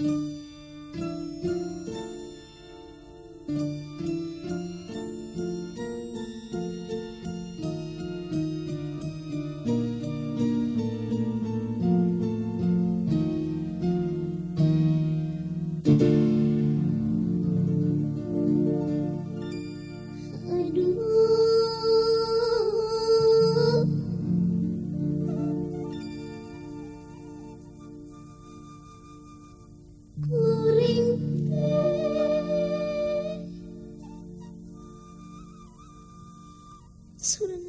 Aduh. Deui.